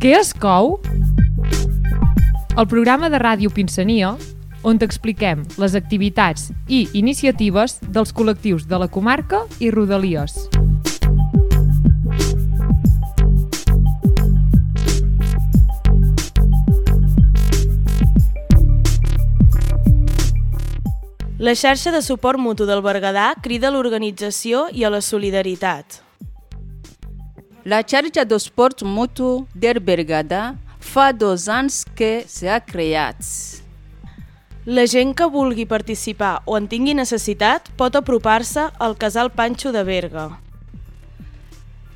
Què es cou? El programa de ràdio Pinsania, on t'expliquem les activitats i iniciatives dels col·lectius de la comarca i Rodalies. La xarxa de suport mutu del Berguedà crida a l'organització i a la solidaritat. La xarxa de suport mutu del Berguedà fa dos anys que s'ha creat. La gent que vulgui participar o en tingui necessitat pot apropar-se al casal Panxo de Berga.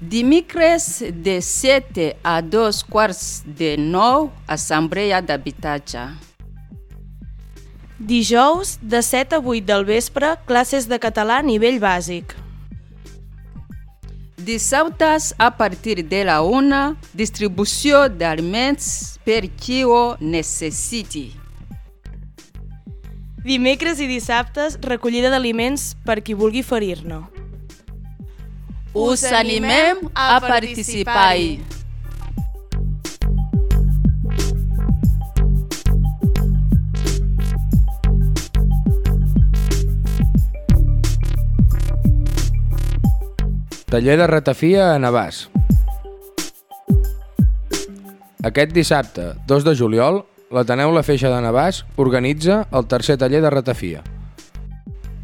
Dimecres de 7 a 2 quarts de 9, assemblea d'habitatge. Dijous, de 7 a 8 del vespre, classes de català a nivell bàsic. Dissabtes, a partir de la 1, distribució d'aliments per qui ho necessiti. Dimecres i dissabtes, recollida d'aliments per qui vulgui ferir-ne. Us animem a participar-hi. Taller de ratafia a Navàs. Aquest dissabte, 2 de juliol, l'Ateneu La Feixa de Navàs organitza el tercer taller de ratafia.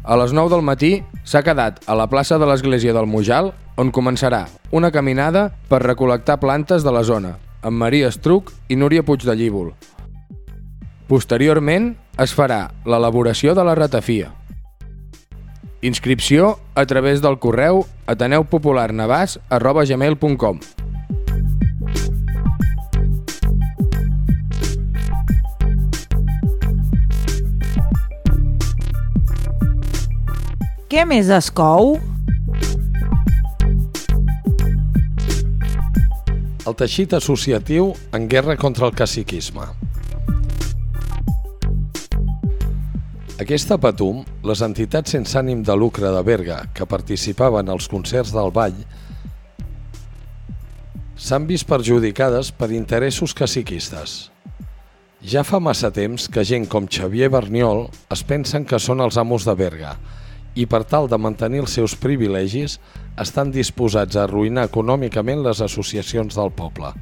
A les 9 del matí s'ha quedat a la plaça de l'Església del Mujal, on començarà una caminada per recol·lectar plantes de la zona, amb Maria Estruc i Núria Puig de Llívol. Posteriorment es farà l'elaboració de la ratafia. Inscripció a través del correu ateneupopularnavàs.gmail.com Què més es cou? El teixit associatiu en guerra contra el caciquisme. Aquesta patum, les entitats sense ànim de lucre de Berga que participaven als concerts del ball s'han vist perjudicades per interessos caciquistes. Ja fa massa temps que gent com Xavier Berniol es pensen que són els amos de Berga i per tal de mantenir els seus privilegis estan disposats a arruïnar econòmicament les associacions del poble.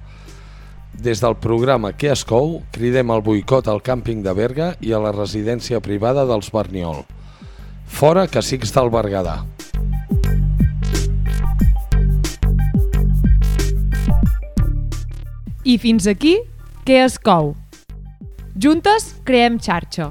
Des del programa Què es cou, cridem al boicot al càmping de Berga i a la residència privada dels Berniol. Fora cacics del Berguedà. I fins aquí, què es cou? Juntes creem xarxa.